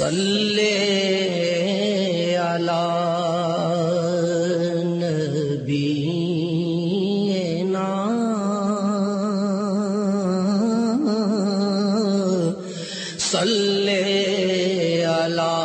صلی علی نبینا۔ صلی علی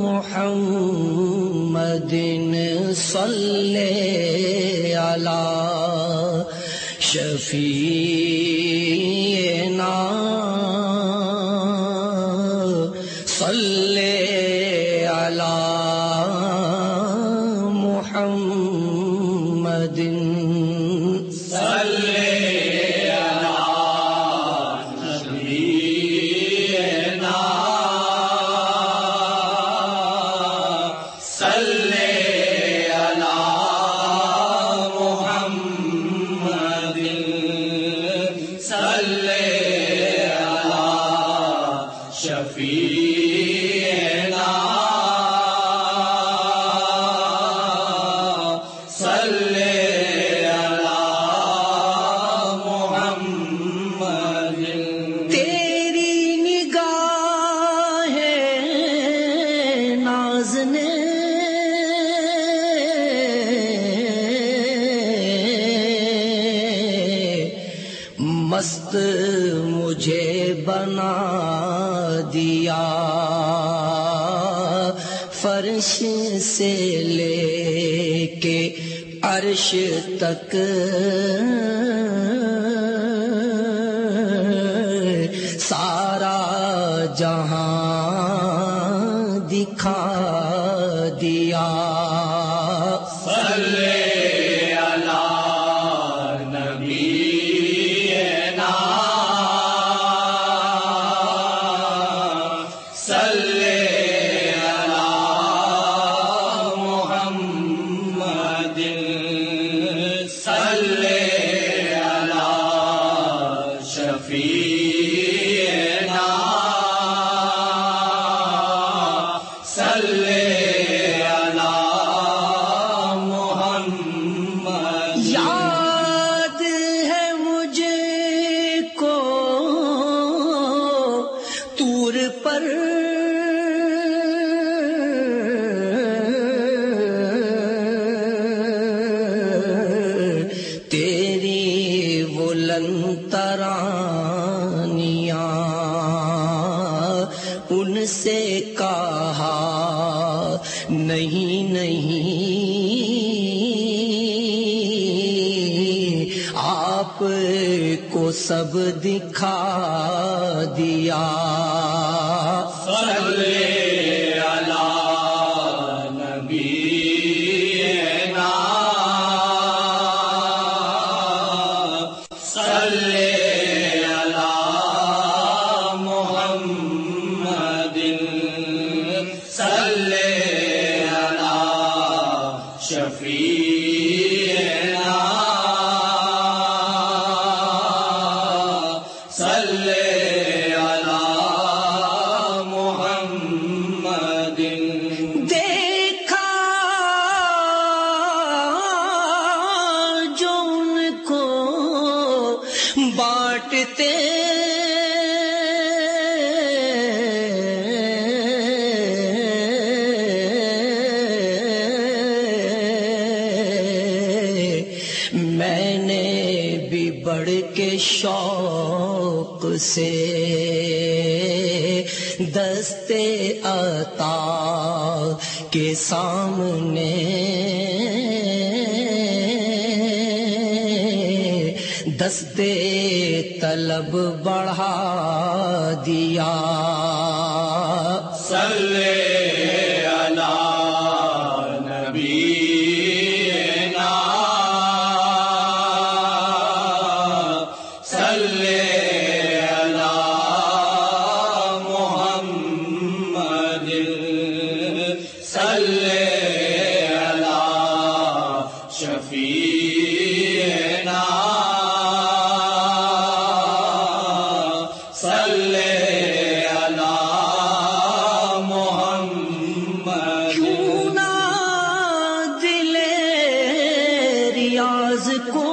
محمد صلی علی شفیعنا۔ صلی محمد تیری مست مجھے بنا دیا۔ فرش سے لے کے عرش تک تیری بلند ترانیاں ان سے کہا نہیں نہیں۔ آپ کو سب دکھا دیا۔ دیکھا بڑھ کے شوق سے دستے عطا کے سامنے دستے طلب بڑھا دیا۔ شفیعنا صلی علی دل ریاض کو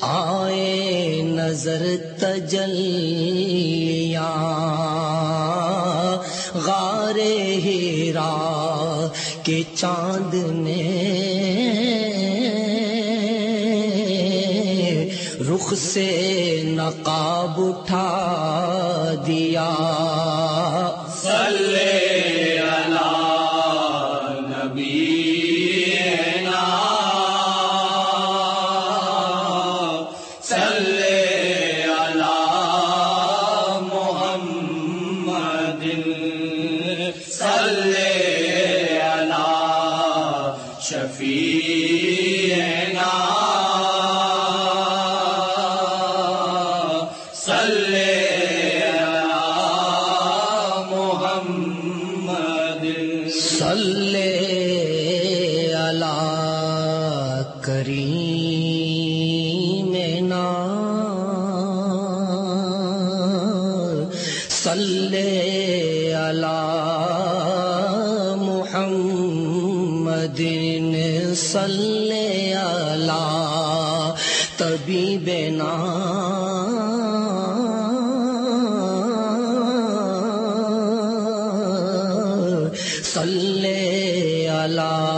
آئے نظر ت کے چاند نے رخ سے نقاب اٹھا دیا۔ صلی علی نبینا صلی علی محمد صلی کریم نا صلی علی محمد صلی علی طبیبنا صلی علی